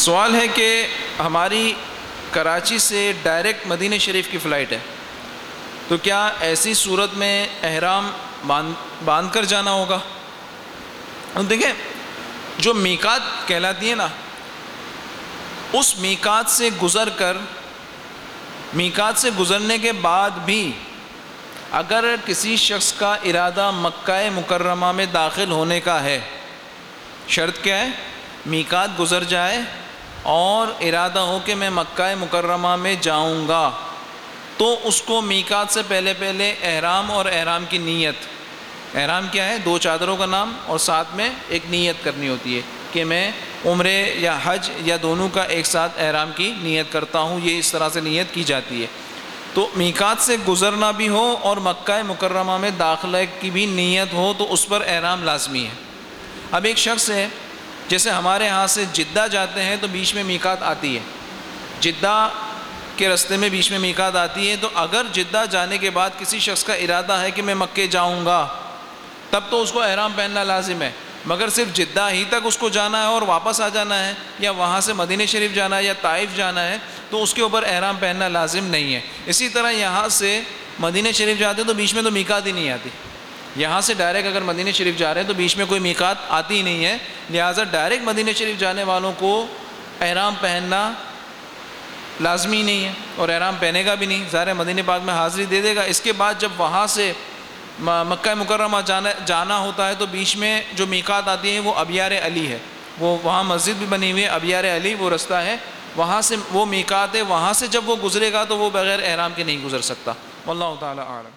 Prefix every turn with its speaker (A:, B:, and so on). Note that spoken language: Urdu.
A: سوال ہے کہ ہماری کراچی سے ڈائریکٹ مدینہ شریف کی فلائٹ ہے، تو کیا ایسی صورت میں احرام باندھ باندھ کر جانا ہوگا؟ دیکھیں، جو میکات کہلاتی ہے نا، اس میکات سے گزر کر میکات سے گزرنے کے بعد بھی اگر کسی شخص کا ارادہ مکہ مکرمہ میں داخل ہونے کا ہے، شرط کیا ہے؟ میکات گزر جائے اور ارادہ ہو کہ میں مکہ مکرمہ میں جاؤں گا، تو اس کو میکات سے پہلے پہلے احرام اور احرام کی نیت۔ احرام کیا ہے؟ دو چادروں کا نام اور ساتھ میں ایک نیت کرنی ہوتی ہے کہ میں عمرے یا حج یا دونوں کا ایک ساتھ احرام کی نیت کرتا ہوں، یہ اس طرح سے نیت کی جاتی ہے۔ تو میکات سے گزرنا بھی ہو اور مکہ مکرمہ میں داخلہ کی بھی نیت ہو تو اس پر احرام لازمی ہے۔ اب ایک شخص ہے جیسے ہمارے ہاں سے جدہ جاتے ہیں تو بیچ میں میکات آتی ہے۔ جدہ کے رستے میں بیچ میں میکات آتی ہے تو اگر جدہ جانے کے بعد کسی شخص کا ارادہ ہے کہ میں مکے جاؤں گا، تب تو اس کو احرام پہننا لازم ہے۔ مگر صرف جدہ ہی تک اس کو جانا ہے اور واپس آ جانا ہے یا وہاں سے مدینہ شریف جانا ہے یا طائف جانا ہے تو اس کے اوپر احرام پہننا لازم نہیں ہے۔ اسی طرح یہاں سے مدینہ شریف جاتے تو بیچ میں تو میکات ہی نہیں آتی۔ یہاں سے ڈائریکٹ اگر مدینہ شریف جا رہے ہیں تو بیچ میں کوئی میکات آتی ہی نہیں ہے۔ لہٰذا ڈائریکٹ مدینہ شریف جانے والوں کو احرام پہننا لازمی نہیں ہے اور احرام پہنے گا بھی نہیں۔ ظاہر مدینہ پاک میں حاضری دے دے گا۔ اس کے بعد جب وہاں سے مکہ مکرمہ جانا جانا ہوتا ہے تو بیچ میں جو میکات آتی ہیں وہ ابیار علی ہے۔ وہ وہاں مسجد بھی بنی ہوئی ہے، ابیار علی وہ رستہ ہے۔ وہاں سے وہ میکات ہے، وہاں سے جب وہ گزرے گا تو وہ بغیر احرام کے نہیں گزر سکتا۔ واللہ تعالیٰ عالم